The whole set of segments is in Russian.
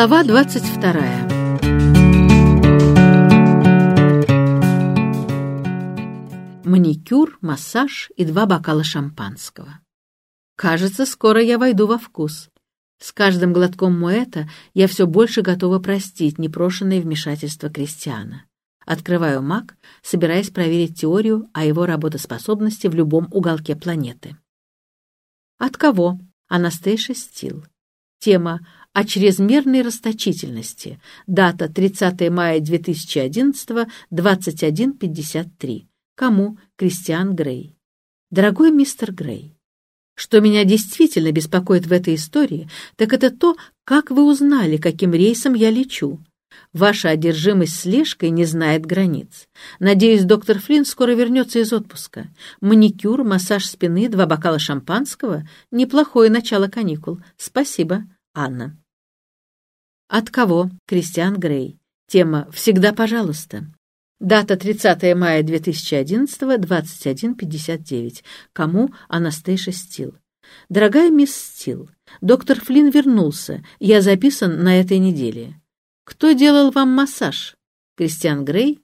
Глава 22 Маникюр, массаж и два бокала шампанского. Кажется, скоро я войду во вкус. С каждым глотком муэта я все больше готова простить непрошенное вмешательство Кристиана. Открываю маг, собираясь проверить теорию о его работоспособности в любом уголке планеты. От кого? Анастейша Стил. Тема о чрезмерной расточительности. Дата 30 мая 2011, 21.53. Кому? Кристиан Грей. Дорогой мистер Грей, что меня действительно беспокоит в этой истории, так это то, как вы узнали, каким рейсом я лечу. Ваша одержимость слежкой не знает границ. Надеюсь, доктор Флинн скоро вернется из отпуска. Маникюр, массаж спины, два бокала шампанского — неплохое начало каникул. Спасибо, Анна. От кого? Кристиан Грей. Тема «Всегда пожалуйста». Дата 30 мая 2011, 21.59. Кому? Анастейша Стил. Дорогая мисс Стил, доктор Флинн вернулся. Я записан на этой неделе. Кто делал вам массаж? Кристиан Грей.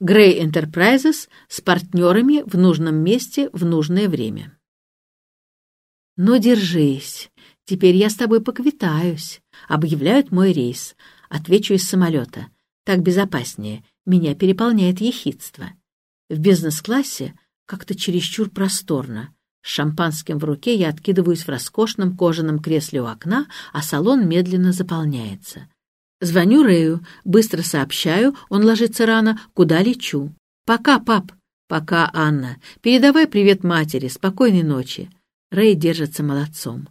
Грей Enterprises с партнерами в нужном месте в нужное время. Ну, держись. Теперь я с тобой поквитаюсь. Объявляют мой рейс. Отвечу из самолета. Так безопаснее. Меня переполняет ехидство. В бизнес-классе как-то чересчур просторно. С шампанским в руке я откидываюсь в роскошном кожаном кресле у окна, а салон медленно заполняется. Звоню Рэю, быстро сообщаю, он ложится рано, куда лечу. «Пока, пап!» «Пока, Анна. Передавай привет матери, спокойной ночи». Рэй держится молодцом.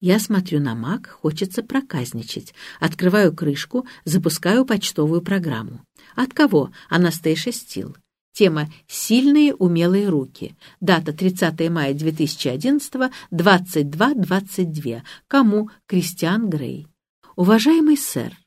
Я смотрю на Мак, хочется проказничать. Открываю крышку, запускаю почтовую программу. От кого? Анастейша Стил. Тема «Сильные умелые руки». Дата 30 мая 2011, 22.22. Кому? Кристиан Грей. Уважаемый сэр,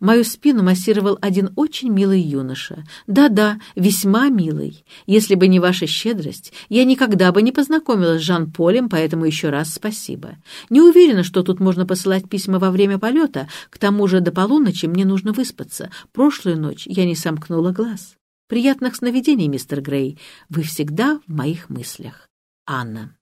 Мою спину массировал один очень милый юноша. Да-да, весьма милый. Если бы не ваша щедрость, я никогда бы не познакомилась с Жан-Полем, поэтому еще раз спасибо. Не уверена, что тут можно посылать письма во время полета. К тому же до полуночи мне нужно выспаться. Прошлую ночь я не сомкнула глаз. Приятных сновидений, мистер Грей. Вы всегда в моих мыслях. Анна.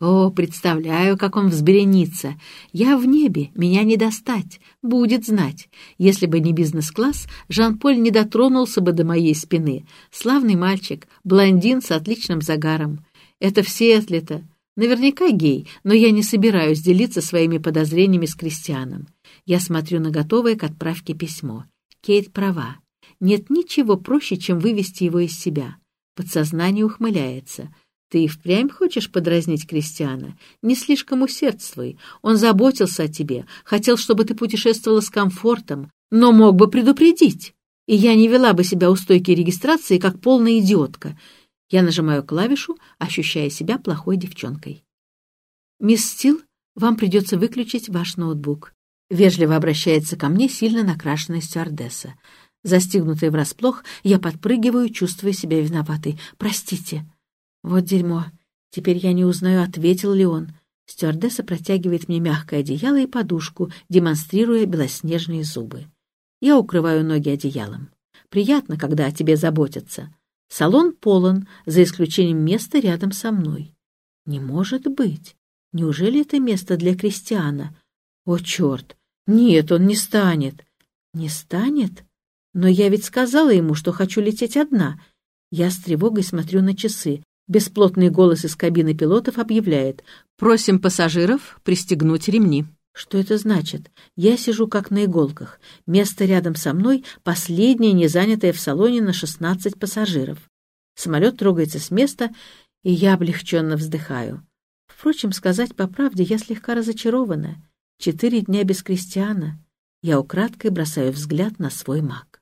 О, представляю, как он взберенится. Я в небе, меня не достать. Будет знать. Если бы не бизнес-класс, Жан-Поль не дотронулся бы до моей спины. Славный мальчик, блондин с отличным загаром. Это в Сиэтле-то. Наверняка гей, но я не собираюсь делиться своими подозрениями с Кристианом. Я смотрю на готовое к отправке письмо. Кейт права. Нет ничего проще, чем вывести его из себя. Подсознание ухмыляется — ты и впрямь хочешь подразнить Кристиана? Не слишком усердствуй. Он заботился о тебе, хотел, чтобы ты путешествовала с комфортом, но мог бы предупредить. И я не вела бы себя у стойки регистрации, как полная идиотка. Я нажимаю клавишу, ощущая себя плохой девчонкой. «Мисс Стил, вам придется выключить ваш ноутбук». Вежливо обращается ко мне сильно накрашенная стюардесса. Застигнутая врасплох, я подпрыгиваю, чувствуя себя виноватой. «Простите». Вот дерьмо. Теперь я не узнаю, ответил ли он. Стюардесса протягивает мне мягкое одеяло и подушку, демонстрируя белоснежные зубы. Я укрываю ноги одеялом. Приятно, когда о тебе заботятся. Салон полон, за исключением места рядом со мной. Не может быть. Неужели это место для крестьяна? О, черт! Нет, он не станет. Не станет? Но я ведь сказала ему, что хочу лететь одна. Я с тревогой смотрю на часы. Бесплотный голос из кабины пилотов объявляет «Просим пассажиров пристегнуть ремни». Что это значит? Я сижу как на иголках. Место рядом со мной — последнее, не занятое в салоне на 16 пассажиров. Самолет трогается с места, и я облегченно вздыхаю. Впрочем, сказать по правде, я слегка разочарована. Четыре дня без Кристиана. Я украдкой бросаю взгляд на свой маг.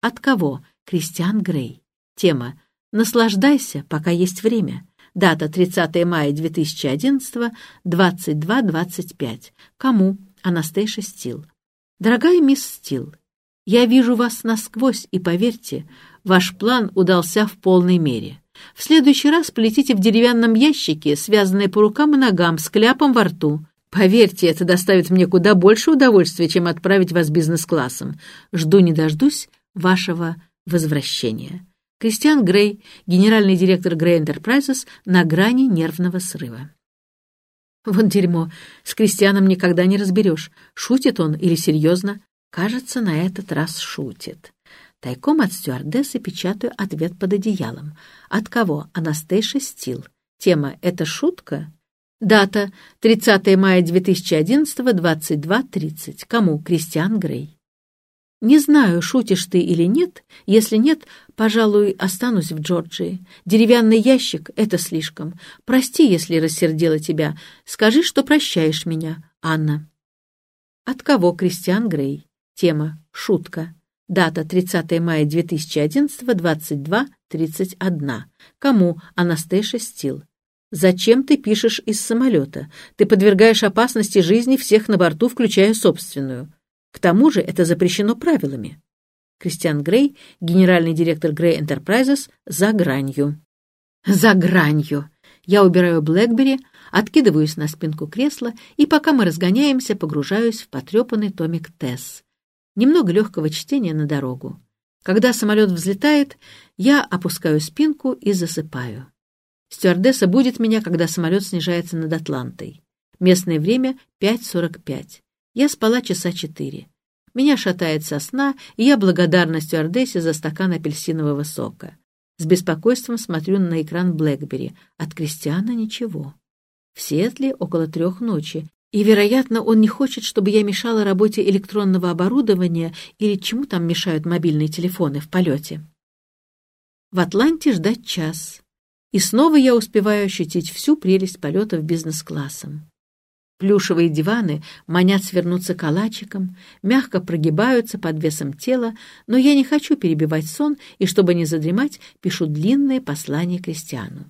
От кого? Кристиан Грей. Тема Наслаждайся, пока есть время. Дата 30 мая 2011, 22.25. Кому? Анастейша Стил. Дорогая мисс Стил, я вижу вас насквозь, и поверьте, ваш план удался в полной мере. В следующий раз полетите в деревянном ящике, связанные по рукам и ногам, с кляпом во рту. Поверьте, это доставит мне куда больше удовольствия, чем отправить вас бизнес-классом. Жду не дождусь вашего возвращения. Кристиан Грей, генеральный директор Грей Enterprises, на грани нервного срыва. Вот дерьмо. С Кристианом никогда не разберешь, шутит он или серьезно. Кажется, на этот раз шутит. Тайком от стюардессы печатаю ответ под одеялом. От кого? Анастейша Стил. Тема «Это шутка?» Дата 30 мая 2011, 22.30. Кому? Кристиан Грей. Не знаю, шутишь ты или нет. Если нет, пожалуй, останусь в Джорджии. Деревянный ящик — это слишком. Прости, если рассердила тебя. Скажи, что прощаешь меня, Анна. От кого Кристиан Грей? Тема «Шутка». Дата 30 мая 2011, 22.31. Кому? Анастейша Стил. Зачем ты пишешь из самолета? Ты подвергаешь опасности жизни всех на борту, включая собственную. К тому же это запрещено правилами. Кристиан Грей, генеральный директор Грей Enterprises, за гранью. За гранью. Я убираю Блэкбери, откидываюсь на спинку кресла и, пока мы разгоняемся, погружаюсь в потрепанный томик Тесс. Немного легкого чтения на дорогу. Когда самолет взлетает, я опускаю спинку и засыпаю. Стюардесса будет меня, когда самолет снижается над Атлантой. Местное время 5.45. Я спала часа четыре. Меня шатает со сна, и я благодарна стюардессе за стакан апельсинового сока. С беспокойством смотрю на экран Блэкбери. От Кристиана ничего. В Сиэтле около трех ночи, и, вероятно, он не хочет, чтобы я мешала работе электронного оборудования или чему там мешают мобильные телефоны в полете. В Атланте ждать час. И снова я успеваю ощутить всю прелесть полетов бизнес-классом. Плюшевые диваны манят свернуться калачиком, мягко прогибаются под весом тела, но я не хочу перебивать сон, и, чтобы не задремать, пишу длинное послание крестьяну.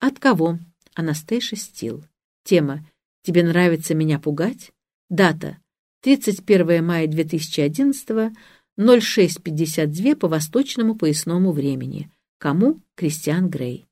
От кого? Анастейша Стил. Тема «Тебе нравится меня пугать?» Дата 31 мая 2011 06.52 по восточному поясному времени. Кому? Кристиан Грей.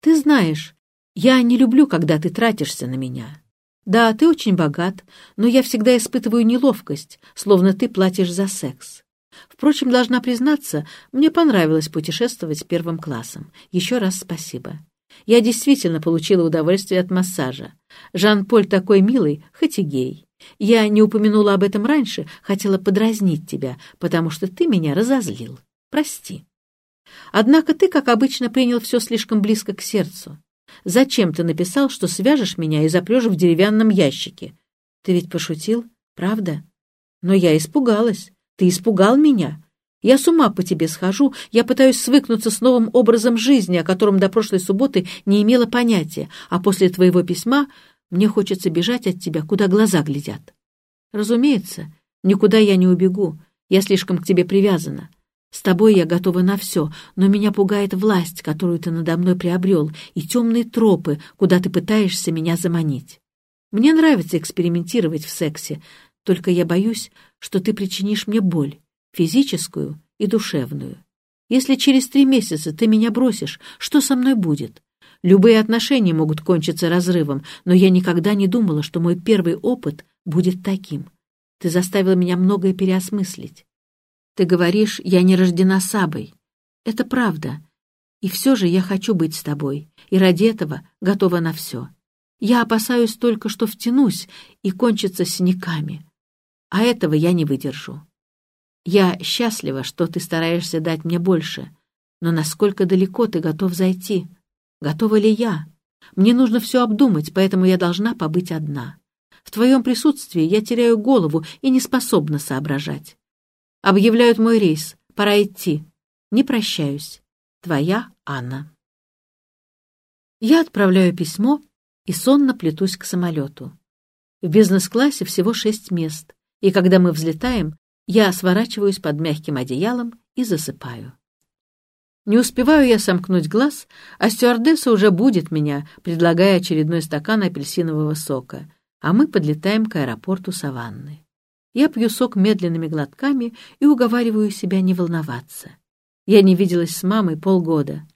Ты знаешь, я не люблю, когда ты тратишься на меня. Да, ты очень богат, но я всегда испытываю неловкость, словно ты платишь за секс. Впрочем, должна признаться, мне понравилось путешествовать первым классом. Еще раз спасибо. Я действительно получила удовольствие от массажа. Жан-Поль такой милый, хоть и гей. Я не упомянула об этом раньше, хотела подразнить тебя, потому что ты меня разозлил. Прости. Однако ты, как обычно, принял все слишком близко к сердцу. Зачем ты написал, что свяжешь меня и запрешь в деревянном ящике? Ты ведь пошутил, правда? Но я испугалась. Ты испугал меня. Я с ума по тебе схожу, я пытаюсь свыкнуться с новым образом жизни, о котором до прошлой субботы не имела понятия, а после твоего письма мне хочется бежать от тебя, куда глаза глядят. Разумеется, никуда я не убегу, я слишком к тебе привязана. С тобой я готова на все, но меня пугает власть, которую ты надо мной приобрел, и темные тропы, куда ты пытаешься меня заманить. Мне нравится экспериментировать в сексе, только я боюсь, что ты причинишь мне боль, физическую и душевную. Если через три месяца ты меня бросишь, что со мной будет? Любые отношения могут кончиться разрывом, но я никогда не думала, что мой первый опыт будет таким. Ты заставила меня многое переосмыслить. Ты говоришь, я не рождена Сабой. Это правда. И все же я хочу быть с тобой, и ради этого готова на все. Я опасаюсь только, что втянусь и кончится синяками. А этого я не выдержу. Я счастлива, что ты стараешься дать мне больше, но насколько далеко ты готов зайти? Готова ли я? Мне нужно все обдумать, поэтому я должна побыть одна. В твоем присутствии я теряю голову и не способна соображать. Объявляют мой рейс. Пора идти. Не прощаюсь. Твоя Анна. Я отправляю письмо и сонно плетусь к самолету. В бизнес-классе всего шесть мест, и когда мы взлетаем, я сворачиваюсь под мягким одеялом и засыпаю. Не успеваю я сомкнуть глаз, а стюардесса уже будет меня, предлагая очередной стакан апельсинового сока, а мы подлетаем к аэропорту Саванны. Я пью сок медленными глотками и уговариваю себя не волноваться. Я не виделась с мамой полгода.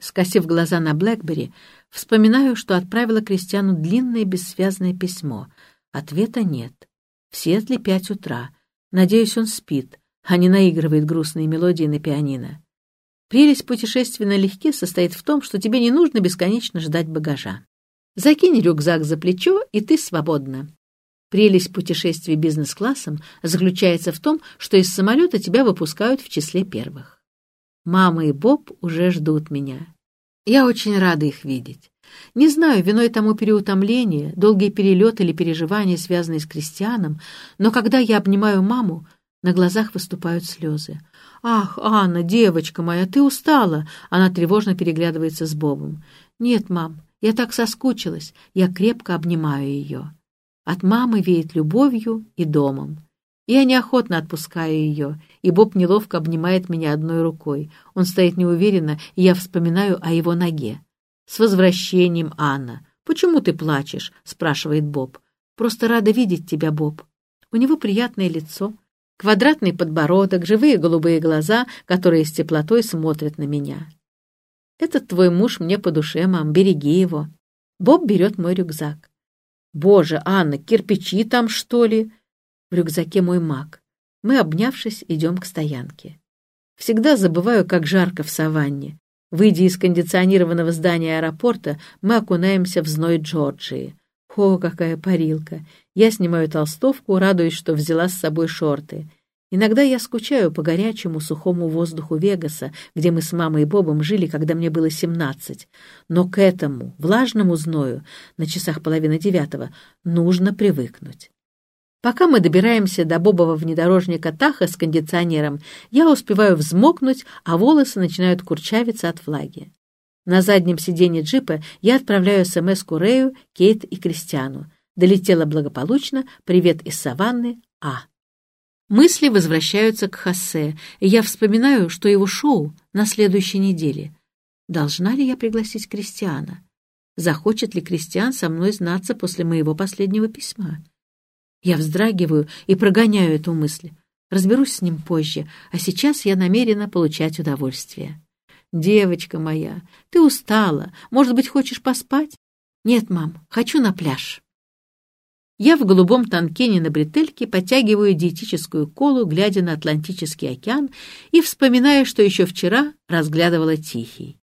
Скосив глаза на Блэкбери, вспоминаю, что отправила Кристиану длинное бессвязное письмо. Ответа нет. В Сиэтле пять утра. Надеюсь, он спит, а не наигрывает грустные мелодии на пианино. Прелесть путешествия налегке состоит в том, что тебе не нужно бесконечно ждать багажа. Закинь рюкзак за плечо, и ты свободна. Прелесть путешествия бизнес-классом заключается в том, что из самолета тебя выпускают в числе первых. Мама и Боб уже ждут меня. Я очень рада их видеть. Не знаю, виной тому переутомление, долгий перелет или переживания, связанные с крестьяном, но когда я обнимаю маму, на глазах выступают слезы. «Ах, Анна, девочка моя, ты устала!» Она тревожно переглядывается с Бобом. «Нет, мам, я так соскучилась». Я крепко обнимаю ее. От мамы веет любовью и домом. Я неохотно отпускаю ее, и Боб неловко обнимает меня одной рукой. Он стоит неуверенно, и я вспоминаю о его ноге. «С возвращением, Анна! Почему ты плачешь?» — спрашивает Боб. «Просто рада видеть тебя, Боб». У него приятное лицо, квадратный подбородок, живые голубые глаза, которые с теплотой смотрят на меня. «Этот твой муж мне по душе, мам, береги его». Боб берет мой рюкзак. «Боже, Анна, кирпичи там, что ли?» В рюкзаке мой маг. Мы, обнявшись, идем к стоянке. Всегда забываю, как жарко в саванне. Выйдя из кондиционированного здания аэропорта, мы окунаемся в зной Джорджии. О, какая парилка! Я снимаю толстовку, радуюсь, что взяла с собой шорты. Иногда я скучаю по горячему сухому воздуху Вегаса, где мы с мамой и Бобом жили, когда мне было семнадцать. Но к этому, влажному зною, на часах половины девятого, нужно привыкнуть. Пока мы добираемся до бобового внедорожника Таха с кондиционером, я успеваю взмокнуть, а волосы начинают курчавиться от влаги. На заднем сиденье джипа я отправляю СМС Курею, Кейт и Кристиану. Долетела благополучно. Привет из саванны. А. Мысли возвращаются к Хосе, и я вспоминаю, что его шоу на следующей неделе. Должна ли я пригласить Кристиана? Захочет ли Кристиан со мной знаться после моего последнего письма? Я вздрагиваю и прогоняю эту мысль. Разберусь с ним позже, а сейчас я намерена получать удовольствие. «Девочка моя, ты устала. Может быть, хочешь поспать?» «Нет, мам, хочу на пляж». Я в голубом танкене на бретельке подтягиваю диетическую колу, глядя на Атлантический океан и вспоминая, что еще вчера разглядывала Тихий.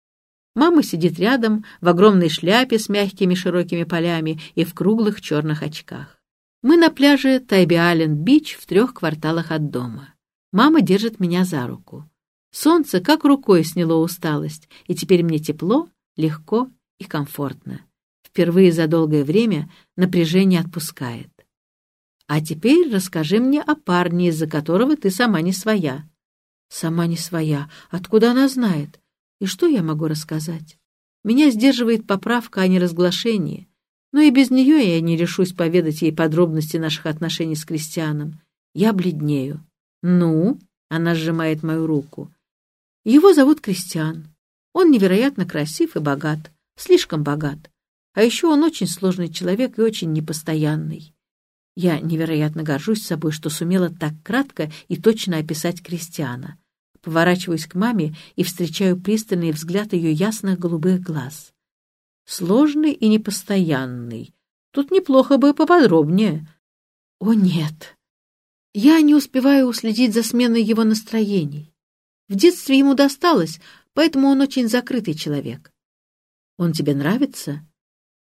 Мама сидит рядом в огромной шляпе с мягкими широкими полями и в круглых черных очках. Мы на пляже Тайби-Айленд-Бич в трех кварталах от дома. Мама держит меня за руку. Солнце как рукой сняло усталость, и теперь мне тепло, легко и комфортно. Впервые за долгое время напряжение отпускает. А теперь расскажи мне о парне, из-за которого ты сама не своя. Сама не своя. Откуда она знает? И что я могу рассказать? Меня сдерживает поправка о неразглашении, но и без нее я не решусь поведать ей подробности наших отношений с Кристианом. Я бледнею. «Ну?» — она сжимает мою руку. «Его зовут Кристиан. Он невероятно красив и богат, слишком богат. А еще он очень сложный человек и очень непостоянный. Я невероятно горжусь собой, что сумела так кратко и точно описать Кристиана. Поворачиваюсь к маме и встречаю пристальный взгляд ее ясных голубых глаз. Сложный и непостоянный. Тут неплохо бы поподробнее. О, нет. Я не успеваю уследить за сменой его настроений. В детстве ему досталось, поэтому он очень закрытый человек. Он тебе нравится?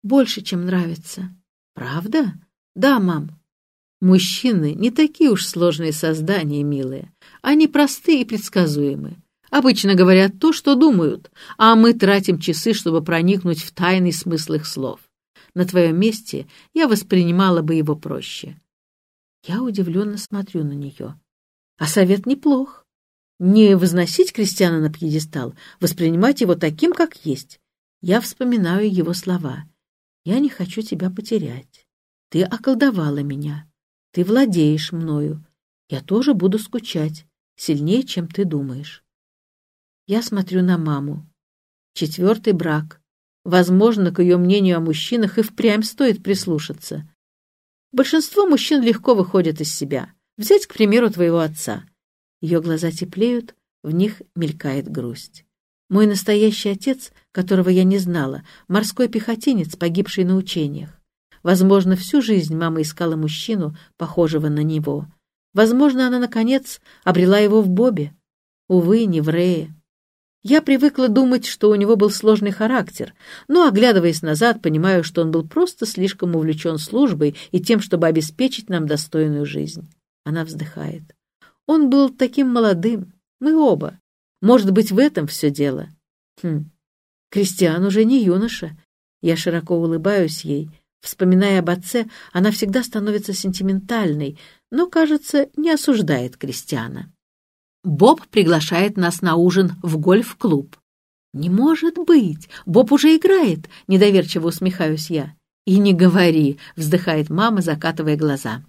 Больше, чем нравится. Правда? Да, мам. Мужчины не такие уж сложные создания, милые. Они простые и предсказуемы. Обычно говорят то, что думают, а мы тратим часы, чтобы проникнуть в тайный смысл их слов. На твоем месте я воспринимала бы его проще. Я удивленно смотрю на нее. А совет неплох. Не возносить крестьяна на пьедестал, воспринимать его таким, как есть. Я вспоминаю его слова. Я не хочу тебя потерять. Ты околдовала меня. Ты владеешь мною. Я тоже буду скучать, сильнее, чем ты думаешь. Я смотрю на маму. Четвертый брак. Возможно, к ее мнению о мужчинах и впрямь стоит прислушаться. Большинство мужчин легко выходят из себя. Взять, к примеру, твоего отца. Ее глаза теплеют, в них мелькает грусть. Мой настоящий отец, которого я не знала, морской пехотинец, погибший на учениях. Возможно, всю жизнь мама искала мужчину, похожего на него. Возможно, она, наконец, обрела его в Бобе. Увы, не в Рее. Я привыкла думать, что у него был сложный характер, но, оглядываясь назад, понимаю, что он был просто слишком увлечен службой и тем, чтобы обеспечить нам достойную жизнь. Она вздыхает. Он был таким молодым. Мы оба. Может быть, в этом все дело. Хм. Кристиан уже не юноша. Я широко улыбаюсь ей. Вспоминая об отце, она всегда становится сентиментальной, но, кажется, не осуждает Кристиана. Боб приглашает нас на ужин в гольф-клуб. «Не может быть! Боб уже играет!» — недоверчиво усмехаюсь я. «И не говори!» — вздыхает мама, закатывая глаза.